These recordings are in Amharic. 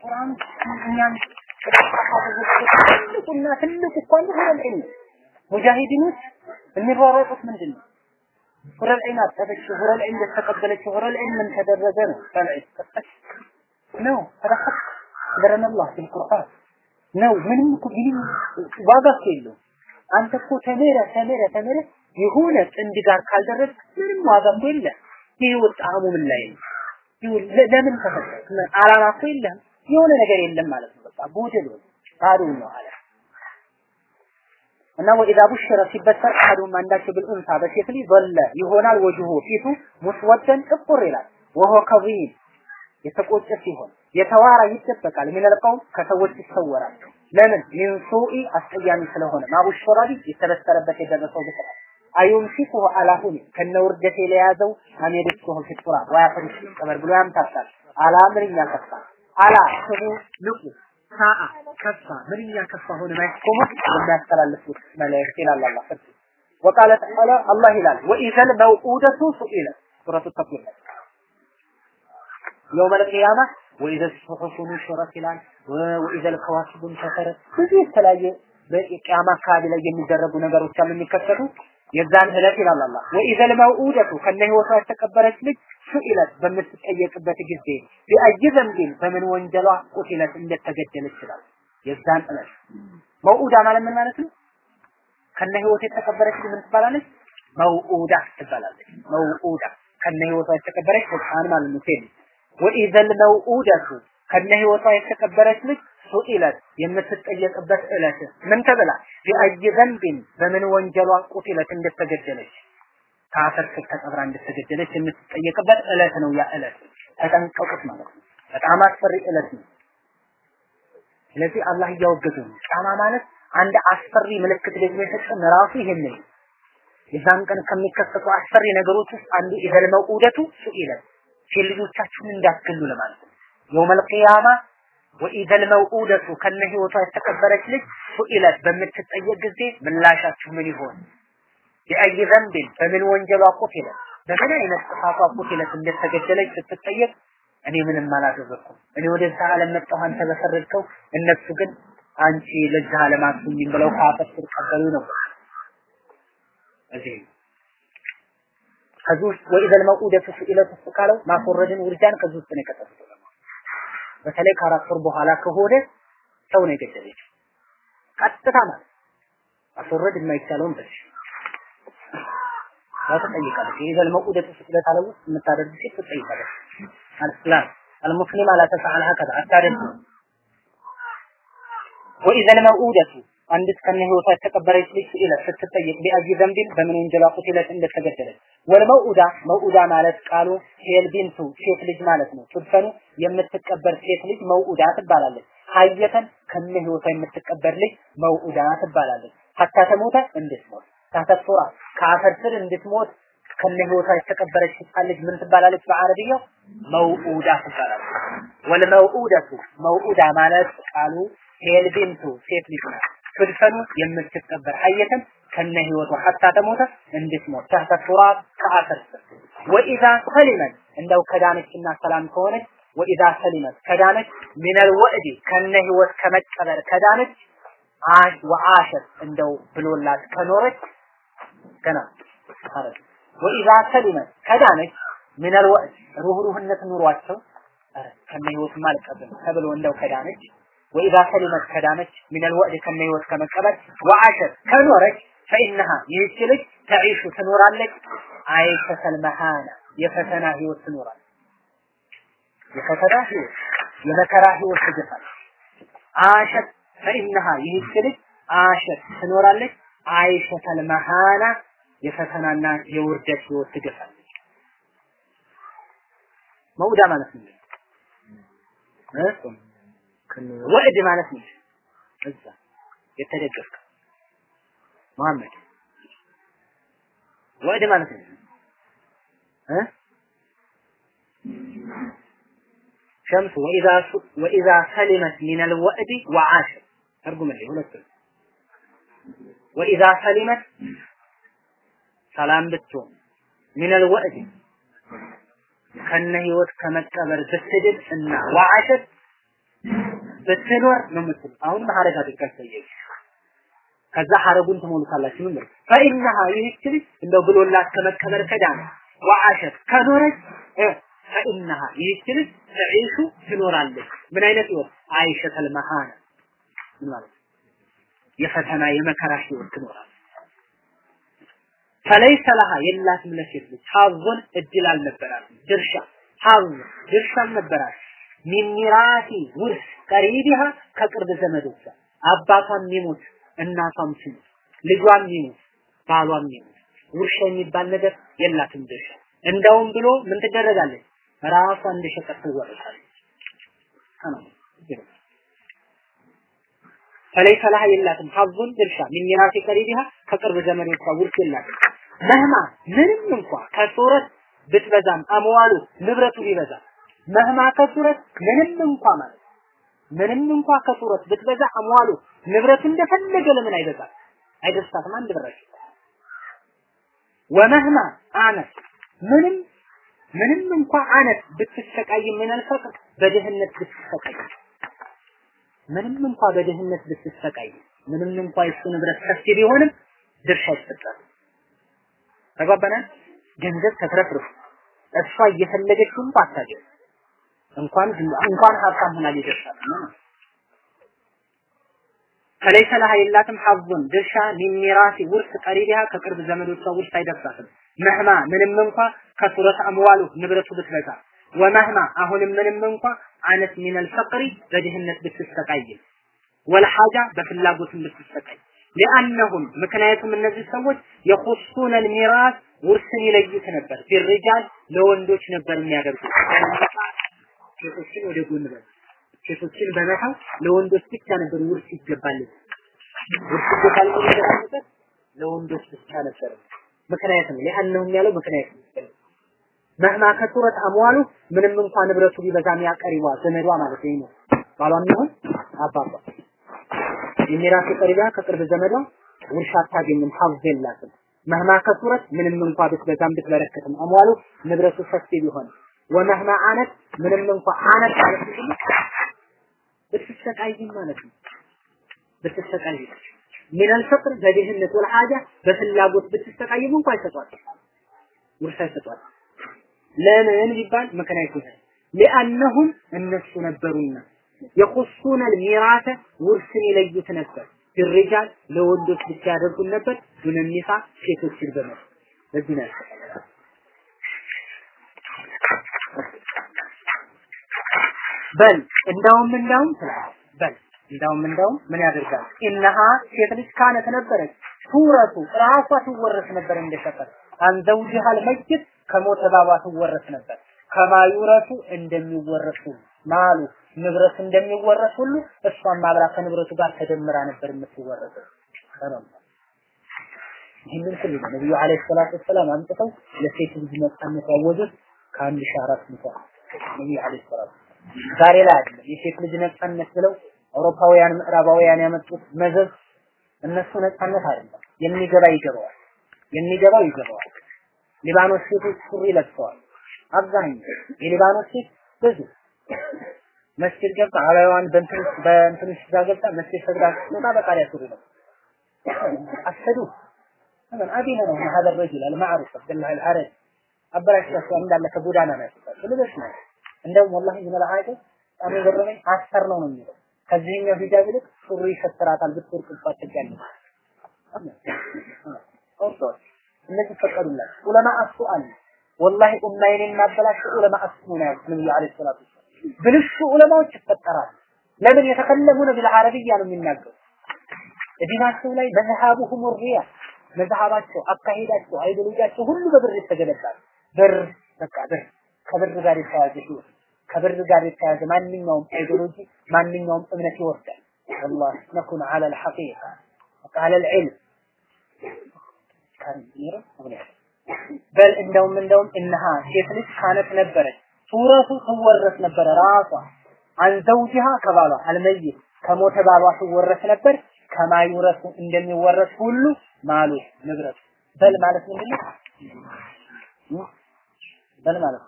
ቁርአን እኛም ትልቁና ትልቁ እኮ አንዱ ሁለል ዒልም ሙጃሂዲኖች የሚሯሯጡት ምንድን ነው? ሁለል ዒን አጠፈችው፣ ሁለል ዒን ምን ተደረገ ነው? ጠልዒ ነው ቢልቁርአን ነው ምንም እኮ ቢልም ዋጋ እኮ የለውም። አንተ እኮ ተሜረ ተሜረ ተሜረ የሆነ ጥንድ ጋር ካልደረስ ምንም ዋጋ እኮ የለም። የህይወት ጣዕሙ ምን ላይ ነው? ለምን ተፈጠርክ? አላማ እኮ የለም። የሆነ ነገር የለም ማለት ነው። በቃ ጎደሎ ባዶ ነው አለ። እና ወኢዛ ቡሽረ ሲበሰር አሐዱሁም አንዳቸው ብልኡንሳ በሴት ልጅ ዞለ ይሆናል። ወጅሁ ፊቱ ሙስወደን ጥቁር ይላል። ወሆ ከዚም የተቆጨ ሲሆን የተዋራ ይደበቃል። ሚነልቀው ከሰዎች ይሰወራል። ለምን? ሚን አስቀያሚ ስለሆነ። ማቡሽራ ቢህ የተበሰረበት የደረሰው ብስራት አዩምሲኩሁ አላ ሁኒ ከነ ውርደት የለያዘው አሜድስኩሁ ፊቱራ ወያፈርሽ ቀበር ብሎ ያምታታል አላ ምንኛ ከፋ አላ ስሙ ንቁ ሳአ ከፋ ምንኛ ከፋ ሆነ ማይቆሙ የሚያስተላልፉት መላእክት ይላል አላህ ፈት وقال تعالى الله ይላል وإذا الموءودة سئلت ሱረቱ ተክዊር يوم القيامة وإذا الصحف نشرت ይላል وإذا الكواكب انتثرت ብዙ የተለያየ በቂያማ አካባቢ ላይ የሚደረጉ ነገሮች አሉ የሚከሰቱ የዛን ዕለት ይላል አላህ። ወኢዘ ልመውኡደቱ ከነ ህይወቷ የተቀበረች ልጅ ሱኢለት በምትጠየቅበት ጊዜ ቢአይ ዘንቢን በምን ወንጀሏ ቁቲለት እንደተገደለች ይላል። የዛን ዕለት መውኡዳ ማለት ምን ማለት ነው? ከነ ህይወት የተቀበረች ምን ትባላለች? መውኡዳ ትባላለች። መውኡዳ ከነ ህይወቷ የተቀበረች ህፃን ማለት ነው። ሴት ወኢዘ ልመውኡደቱ ከነ ህይወቷ የተቀበረች ልጅ ሱኢለት የምትጠየቅበት ዕለት ምን ተብላ ቢአይ ዘንቢን በምን ወንጀሏ ቁቲለት እንደተገደለች ከአፈር ተቀብራ እንደተገደለች የምትጠየቅበት ዕለት ነው። ያ ዕለት ተጠንቀቁት ማለት ነው። በጣም አስፈሪ ዕለት ነው። ስለዚህ አላህ እያወገዘ ነው። ጫማ ማለት አንድ አስፈሪ ምልክት ደግሞ የሰጠን ራሱ ይሄን ነው። የዛን ቀን ከሚከሰቱ አስፈሪ ነገሮች ውስጥ አንዱ ኢዘል መውኡደቱ ሱኢለት ሴት ልጆቻችሁን እንዳትገሉ ለማለት ነው። የውመል ቂያማ ወኢዘል መውኡደቱ ከነ ህይወቷ የተከበረች ልጅ ሱኢለት በምትጠየቅ ጊዜ ምላሻችሁ ምን ይሆን? የአይ ዘንብን በምን ወንጀሏ ቁትለት በምን አይነት ጥፋቷ ቁትለት እንደተገደለች ስትጠየቅ እኔ ምንም አላደረኩም፣ እኔ ወደዛ ዓለም መጣሁ፣ አንተ በፈረድከው፣ እነሱ ግን አንቺ ለዛ ዓለም ብለው ስር ቀበሉ ነው። እዚህ ከዚህ ውስጥ ወኢዘል መውኡደቱ ሱኢለት ካለው ማስወረድን ውርጃን ከዚህ ውስጥ በተለይ ከአራት በኋላ ከሆነ ሰው ነው የገደለችው። ቀጥታ ማለት ማስወረድ የማይቻለውን በልሽ ትጠይቃለች። የኢዘል መውኡደቱ ሱኢለት አለ የምታደርግ ሴት ትጠይቃለች። አልስላም አልሙስሊም አላ ተፈዓል ሀከዛ አታደርግ وإذا الموءودة አንዲት ከነ ህይወቷ የተቀበረች ልጅ سئلت ስትጠየቅ بأي ذنب በምን ወንጀሏ قتلت እንደተገደለች والموءودة موءودة ማለት قالوا هي البنت ሴት ልጅ ማለት ነው። تدفن የምትቀበር ሴት ልጅ موءودة ትባላለች። حية ከነ ህይወቷ የምትቀበር ልጅ موءودة ትባላለች። حتى تموت እንድትሞት تحت التراب ከአፈር ስር እንድትሞት ከነ ህይወቷ የተቀበረች ህፃን ልጅ ምን ትባላለች? በአረብያው موءودة ትባላለች። والموءودة موءودة ማለት قالوا هي البنت ሴት ልጅ ናት። تدفن የምትቀበር ሀየተን ከነ ህይወቷ حتى تموت እንድትሞት تحت التراب وإذا سلمت እንደው ከዳነችና ሰላም ከሆነች وإذا سلمت ከዳነች من الوأد ከነ ህይወት ከመቀበር ከዳነች عاش وعاشت እንደው ብሎላት ከኖረች ገና አረግ وإذا سلمت ከዳነች ሚነል ወዕድ ሩህሩህነት ኑሯቸው። ከነ ህይወት አልቀበል ተብሎ እንደው ከዳነች ወኢዛ ሰሊመት ከዳነች ሚነል ወዕድ ከነ ህይወት ከመቀበል ወአሸት ከኖረች ፈኢነሃ ይህች ልጅ ተዒሹ ትኖራለች አይሸተል መሃና የፈተና ህይወት ትኖራለች። የፈተና ህይወት የመከራ ህይወት ትገፋለች። አሸት ፈኢነሃ ይህች ልጅ አሸት ትኖራለች አይሸተል መሃና የፈተናና የውርደት ህይወት ትገፋለች። መውዳ ማለት ነው። ወዕድ ማለት ነው። እዛ የተደገፍከው መሐመድ። ወዕድ ማለት ነው። እ? ሸምሱ ወኢዛ ወኢዛ ሰሊመት ሚን አልወዕድ ወዓሽ ተርጉምልኝ ሁለት ወኢዛ ሰሊመት ሰላም ብትሆን ሚን አልወዕድ ከነ ህይወት ከመቀበር ብትድን እና ወዓሸት ብትኖር ነው የምትሉ። አሁን ሐረግ አድርጋችሁ ከዛ ሐረጉን ትሞሉታላችሁ። ምን ፈኢነሃ ይህች እንደው ብሎላት ከመቀበር ከዳነ ወዓሸት ከኖረች ፈኢነሃ ይህች ልጅ ትኖራለች። ምን አይነት ህይወት? አይሸተል መሃና ምን ማለት የፈተና የመከራ ህይወት ትኖራለች። ፈለይሰ ለሃ የላትም ለሴት ልጅ ሀዞን እድል አልነበራትም። ድርሻ ሀዝ ድርሻ ሚሚራቲ ውርስ ቀሪቢሃ ከቅርብ ዘመዶቿ አባቷም ይሙት እናቷም ትሙት ልጇም ይሙት ባሏም ይሙት ውርሻ የሚባል ነገር የላትም ድርሻ። እንደውም ብሎ ምን ትደረጋለች? ራሷ እንደ ሸቀጥ ትወረሳለች። ፈለይሰ ለሃ የላትም ሀዙን ድርሻ ሚን ሚራሲ ከቅርብ ዘመዶቿ ውርስ የላትም። መህማ ምንም እንኳ ከሱረት ብትበዛም አምዋሉ ንብረቱ ቢበዛ መህማ ከሱረት ምንም እንኳ ማለት ምንም እንኳ ከሱረት ብትበዛ አምዋሉ ንብረቱ እንደፈለገ ለምን አይበዛም? አይደርሳትም አንድ ብራሽ ወመህማ አነት ምንም ምንም እንኳ አነት ብትሰቃይ ምን አልፈቅር በድህነት ብትሰቃይ ምንም እንኳ በድህነት ብትሰቃይ ምንም እንኳ የሱ ንብረት ሰፊ ቢሆንም ድርሻ ይሰጣል። ተግባባናል? ገንዘብ ተትረፍርፍ እሷ እየፈለገች እንኳ አታገኝ እንኳን እንኳን ሀብታም ሆና ሊደርሳት ፈለይሰ ለሃ የላትም ሐዙን ድርሻ ሚን ሚራሲ ውርስ ቀሪቢሃ ከቅርብ ዘመዶቿ ውርስ አይደርሳትም። መህማ ምንም እንኳ ከሱረት አምዋሉ ንብረቱ ብትበዛ ወመህማ አሁንም ምንም እንኳ አነት ሚነል ፈቅሪ በድህነት ብትሰቃይ ወልሐጃ በፍላጎትም ብትሰቃይ። ሊአነሁም ምክንያቱም እነዚህ ሰዎች የኹሱነ ልሚራስ ውርስን ይለዩት ነበር። ቢርጃል ለወንዶች ነበር የሚያደርጉት ሴቶችን ወደ ጎን በል። ሴቶችን በመተው ለወንዶች ብቻ ነበር ውርስ ይገባል። ውርስ ይገባል ማለት ለወንዶች ብቻ ነበር። ምክንያቱም ሊአነሁም ያለው ምክንያቱም መህማ ከሱረት አምዋሉ ምንም እንኳን ንብረቱ ቢበዛም ያቀሪዋ ዘመዷ ማለት ነው። ባሏም ይሁን አባቷ የሚራሱ ቀሪባ ከቅርብ ዘመዷ ውርሻ አታገኝም ሀብት የላትም። መህማ ከሱረት ምንም እንኳ ብትበዛም ብትበረከትም አምዋሉ ንብረቱ ሰፊ ቢሆን ወመህማ አነት ምንም እንኳ አነት ማለት ብትሰቃይም ማለት ነው። ብትሰቃይ ምን አልፈቅር በድህነት ወልሐጃ በፍላጎት ብትሰቃይም እንኳ አይሰጧት ውርሻ አይሰጧት ለምን ቢባል ምክንያቱ ሊአነሁም እነሱ ነበሩና የኹሱነ ልሚራተ ውርስን ይለዩት ነበር። ድርጃል ለወንዶች ብቻ ያደርጉን ነበር። ዱነኒሳ ሴቶችን በመስ በዚህ ነው በል እንዳውም እንዳውም በል እንዳውም እንዳውም ምን ያደርጋል? ኢነሃ ሴት ልጅ ካነት ነበረች። ሱረቱ ራሷ ትወረስ ነበር እንደሸቀጥ አንዘውጅሃል መይት ከሞተ ባባ ትወረስ ነበር። ከማዩረቱ እንደሚወረሱ ማሉ ንብረት እንደሚወረስ ሁሉ እሷም አብራ ከንብረቱ ጋር ተደምራ ነበር የምትወረሰው። ይህንን ሁሉ ነብዩ አለይሂ ሰላቱ ወሰላም አምጥተው ለሴት ልጅ ነጻነት ያወጁት ከአንድ ሺህ አራት መቶ ነቢዩ ዓለይሂ ሰላም ዛሬ ላይ አይደለም የሴት ልጅ ነጻነት ብለው አውሮፓውያን ምዕራባውያን ያመጡት መዘዝ እነሱ ነጻነት አይደለም። የሚገባ ይገባዋል፣ የሚገባው ይገባዋል። ሊባኖስ ሴቶች ሱሪ ለብሰዋል። አብዛኛው የሊባኖስ ሴት ብዙ መስጊድ ገብታ አላዋን በእንትን በእንትን ስጋ ገብታ መስጊድ ሰግዳ ስትወጣ በቃሪያ ሱሪ ነው አሰዱ ምን አዲነ ነው ማህበር ረጅል አልማዕሩፍ አብደላህ አልሐረጅ አበላሽታችሁ እንዳለ ከጎዳና ነው ያስጣችሁ። ልበስ ነው እንደውም ወላሂ ምን አላቀ በጣም የገረመኝ ነው ነው የሚለው ከዚህኛው ሂጃብ ይልቅ ሱሪ ይሰትራታል ብትወርቅባት ትጋለች። ኦርቶዶክስ እነዚህ ፈቀዱላት። علماء السوء አለ والله ኡማዬን የማበላሽ علماء السوء ነው ያሉት ነብዩ عليه الصلاة ብልሹ ዑለማዎች ይፈጠራሉ። ለምን يتكلمون بالعربية ነው የሚናገሩ ዲናቸው ላይ مذهبهم رياء መዝሃባቸው፣ አካሄዳቸው፣ አይዲዮሎጂያቸው ሁሉ በብር የተገለጣል። ብር በቃ ብር ከብር ጋር የተያያዘ ህይወት ከብር ጋር የተያያዘ ማንኛውም አይዲዮሎጂ ማንኛውም እምነት ይወርዳል والله نكون على الحقيقة على العلم በል እንደውም እንደውም እነሃ ሴት ልጅ ካነት ነበረች ሱረቱ ትወረስ ነበረ ራሷ አንዘውጅሃ ከባሏ አልመይት ከሞተ ባሏ ትወረስ ነበር ከማይወረሱ እንደሚወረስ ሁሉ ማሉ ንብረቱ በል ማለት ምንድነው በል ማለት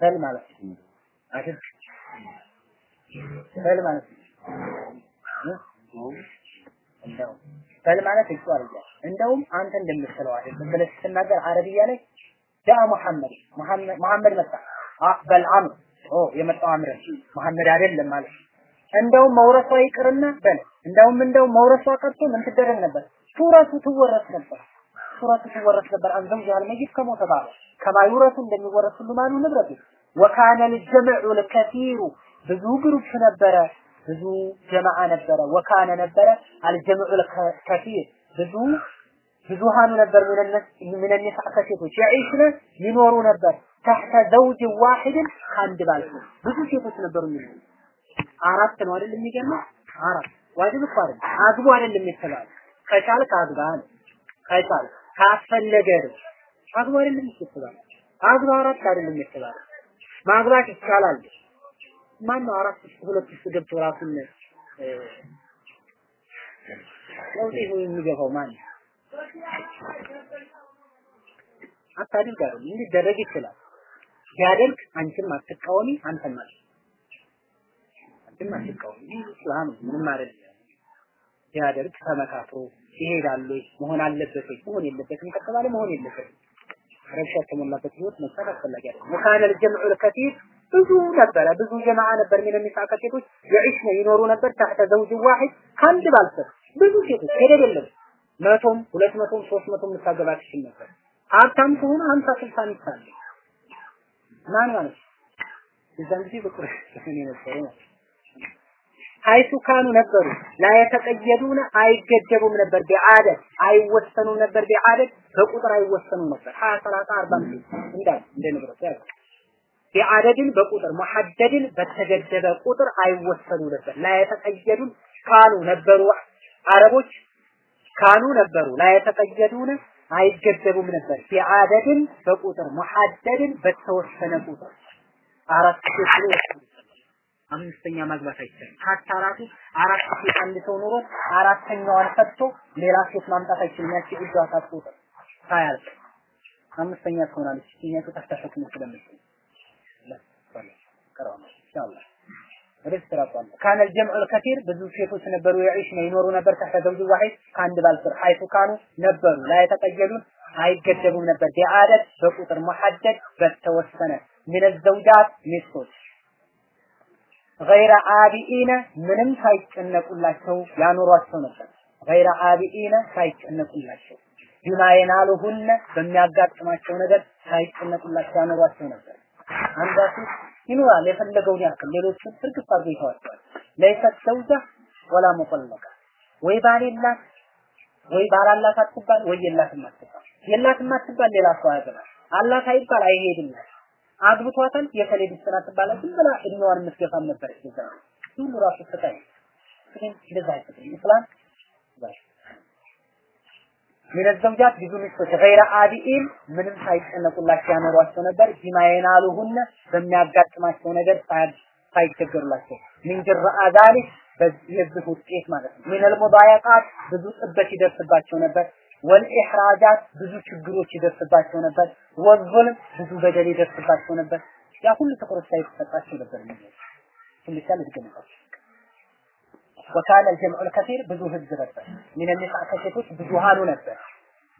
በል ማለት አይደል? በል ማለት እንደው በል ማለት እሱ አርያ እንደውም አንተ እንደምትለው አይደል? ብለህ ስትናገር አረብያ ላይ ጃ መሐመድ መሐመድ መጣ። በል አምር። ኦ የመጣው አምር መሐመድ አይደለም ማለት እንደውም መውረሷ ይቅርና በል። እንደውም እንደውም መውረሷ ቀርቶ ምን ትደረግ ነበር? ሱረቱ ትወረስ ነበር ሱረቱ ትወረስ ነበር። አንዘም ጃል መይት ከሞተ ባለ ከማይወረሱ እንደሚወረስ ሁሉ ማኑ ንብረቱ وكان الجمع الكثير ብዙ group ነበረ፣ ብዙ ጀማዓ ነበረ። وكان ነበረ الجمع الكثير ብዙ ብዙሃኑ ነበር من النساء ከሴቶች يعشن ይኖሩ ነበር። تحت زوج واحد ከአንድ ባል ብዙ ሴቶች ነበሩ የሚኖሩ። አራት ነው አይደል የሚገርመው? አራት። ዋጅብ እኮ አግቡ አይደል የሚተባለው። ከቻልክ አግባ ከቻልክ ካስፈለገ ነው። አግቡ አይደለም የተባለ አግባ አራት አይደለም የተባለ ማግባት ይቻላል። ማን ነው አራት ሁለት ውስጥ ገብቶ ራሱን ለውጤ ነው የሚገፋው ማን? አይደል? እንዲደረግ ይችላል። ሲያደርግ አንቺም አትቃወሚ አንተም ማለት አንቺም አትቃወሚ። ይህ ምንም አይደለም። ሲያደርግ ተመካክሮ ይሄዳሉ መሆን አለበት መሆን የለበትም ከተባለ መሆን የለበትም። ረብሻ የተሞላበት ህይወት መሳት አስፈላጊ አይደለም። ወካነ ልጀምዑ ልከቲር ብዙ ነበረ ብዙ ጀማዓ ነበር ሚን የሚሳቀ ሴቶች የዒሽነ ይኖሩ ነበር ታህተ ዘውጅ ዋሂድ ከአንድ ባል ብዙ ሴቶች ሄደድ የለም መቶም ሁለት መቶም ሶስት መቶም የምታገባ ትችል ነበር። ሀብታም ከሆነ ሀምሳ ስልሳ ሚስት አለ ማን ማለት የዛን ጊዜ በቁርአን ነበር ማለት ሀይቱ ካኑ ነበሩ። ላየተቀየዱነ አይገደቡም ነበር ቢዓደት አይወሰኑም ነበር ቢዓደት በቁጥር አይወሰኑም ነበር። ሀያ ሰላሳ አርባ አምስት እንዳል እንደ ንብረት በቁጥር መሐደድን በተገደበ ቁጥር አይወሰኑ ነበር። ላየተቀየዱን ካኑ ነበሩ አረቦች ካኑ ነበሩ። ላየተቀየዱነ አይገደቡም ነበር። ቢዓደድን በቁጥር መሐደድን በተወሰነ ቁጥር። አራት ሴት አምስተኛ ማግባት አይቻልም። ሀታ ራሱ አራት ሴት አንድ ሰው ኖሮ አራተኛዋን ፈትቶ ሌላ ሴት ማምጣት አይችልም። ያቺ እጇ ሳትቆጥር ሳያልቅ አምስተኛ ትሆናለች። ይሄኛቱ ተስተካክሎ ስለምትል ነው ኢንሻአላህ። ካነ ጀምዑል ከቲር ብዙ ሴቶች ነበሩ የዒሽነ ይኖሩ ነበር። ተሐተ ዘውጅ ከአንድ ባል ስር ሐይቱ ካኑ ነበሩ። ላይ ተቀየሉን አይገደቡም ነበር። ቢአደት በቁጥር መሐደድ በተወሰነ። ምን ዘውጃት ሚስቶች ገይረ አቢኢነ ምንም ሳይጨነቁላቸው ያኖሯቸው ነበር። ገይረ አቢኢነ ሳይጨነቁላቸው ቢማ የናሉሁነ በሚያጋጥማቸው ነገር ሳይጨነቁላቸው ያኖሯቸው ነበር። አንዳሱ ይኖራል የፈለገውን ያክል ሌሎቹን እርግፍ አድርጎ ይተዋቸዋል። ለይሰት ዘውጃ ወላ ሙጠለቃ ወይ ባል የላት ወይ ባል አትባል ወይ የላትም አትባል የላትም አትባል ሌላ ሰው ያገባል አላት አይባል አይሄድላት አግብቷታል። የከሌ ሚስት ናት ትባላለች። ዝም ብላ እድሜዋን የምትገፋም ነበረች እዛ ሁሉ ራሱ ስቃይ ግን እንደዛ አይፈቅድም ኢስላም ምን ዘውጃት ብዙ ሚስቶች ገይረ አቢኢን ምንም ሳይጨነቁላቸው ያኖሯቸው ነበር። ቢማ የናሉሁነ በሚያጋጥማቸው ነገር ሳይቸገሩላቸው። ምን ጀረአ ዛሊክ የዚህ ውጤት ማለት ነው። ሚነል ሙዳያቃት ብዙ ጥበት ይደርስባቸው ነበር ወልኢሕራጃት ብዙ ችግሮች ይደርስባቸው ነበር። ወዙልም ብዙ በደል ይደርስባቸው ነበር። ያ ሁሉ ትኩረት ሳይሰጣቸው ነበር ነው ትንሻል ልትገነባቸው ብዙ ህዝብ ነበር። ሚነኒሳ ከሴቶች ብዙሃኑ ነበር።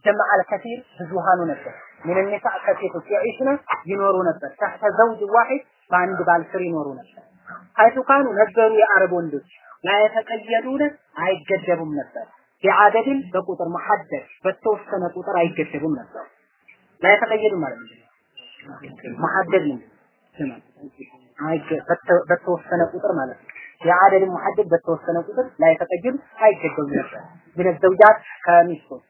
ጀምዓ ልከሲር ብዙሃኑ ነበር። ሚነኒሳ ከሴቶች የዒሽነ ይኖሩ ነበር። ተሕተ ዘውጅ ዋሒድ በአንድ ባል ስር ይኖሩ ነበር። ሀይቱ ካኑ ነበሩ የአረብ ወንዶች ላየተቀየዱነ አይገደቡም ነበር ቢዓደድን በቁጥር መሐደድ በተወሰነ ቁጥር አይገደቡም ነበር። ላይ ተቀየዱ ማለት ነው። መሐደድ ነው በተወሰነ ቁጥር ማለት ነው። የአደድን መሐደድ በተወሰነ ቁጥር ላይ ተቀየዱ አይገደቡም ነበር። ምን ዘውጃት ከሚስቶች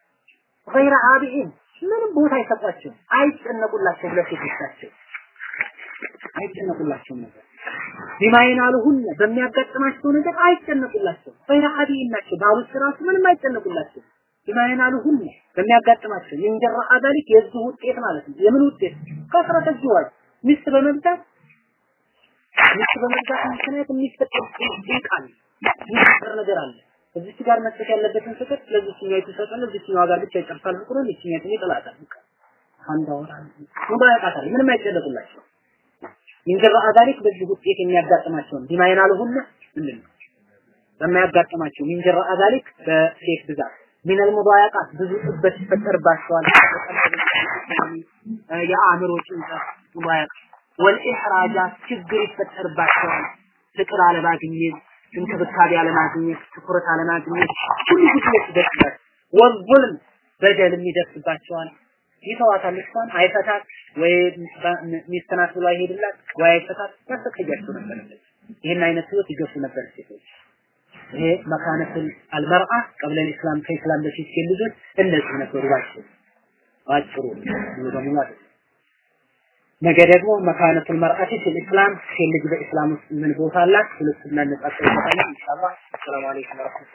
ገይረ አቢኢን ምንም ቦታ አይሰጧቸው፣ አይጨነቁላቸው ለሴቶቻቸው አይጨነቁላቸውም ነበር። ቢማ ይናሉሁን በሚያጋጥማቸው ነገር አይጨነቁላቸው። ገይረ አቢኢን ናቸው። ባሎች ራሱ ምንም አይጨነቁላቸው። ቢማ ይናሉሁን በሚያጋጥማቸው የንጀራ አዛሊክ የዚህ ውጤት ማለት ነው። የምን ውጤት? ከስረተ ጅዋጅ ሚስት በመብዛት ሚስት በመብዛት ምክንያት የሚፈጠር ጭንቅ አለ፣ ነገር አለ። እዚች ጋር መስጠት ያለበትን ፍቅር ለዚችኛው ይሰጣል፣ እዚችኛዋ ጋር ብቻ ይጨርሳል ፍቅሩን፣ ይችኛቱን ይጥላታል። አንድ ወር ሙባያቃታል ምንም አይጨነቁላቸው ይንጀራ ዛሊክ በዚህ ውጤት የሚያጋጥማቸው ቢማ ይናሉሁና ምንድን ነው በማያጋጥማቸው ሚንጀራ ዛሊክ በሴት ብዛት ምን አልሙባያቃት ብዙ ጥበት ይፈጠርባቸዋል የአእምሮ ጭንቀት ሙባያቃ ወልኢሕራጃት ችግር ይፈጠርባቸዋል። ፍቅር አለማግኘት እንክብካቤ አለማግኘት ትኩረት አለማግኘት ሁሉ ጉድለት ይደርስባቸዋል። ወዙልም በደልም ይደርስባቸዋል ይተዋታል እሷን አይፈታት ወይ ሚስት ናት ብሎ አይሄድላት ወይ አይፈታት ያሰቃያቸው ነበር ይህን አይነት ህይወት ይገፉ ነበር ሴቶች። ይሄ መካነቱል አልመርአ ቀብለ ኢስላም ከኢስላም በፊት ሴት ልጆች እንደዚህ ነበሩ። ባጭሩ ባጭሩ አይደለም። ነገ ደግሞ መካነቱል መርአቲ ፊል ኢስላም ሴት ልጅ በኢስላም ውስጥ ምን ቦታ አላት? ሁለቱን እናነጻጽራለን ኢንሻአላህ። ሰላም አለይኩም ወራህመቱላህ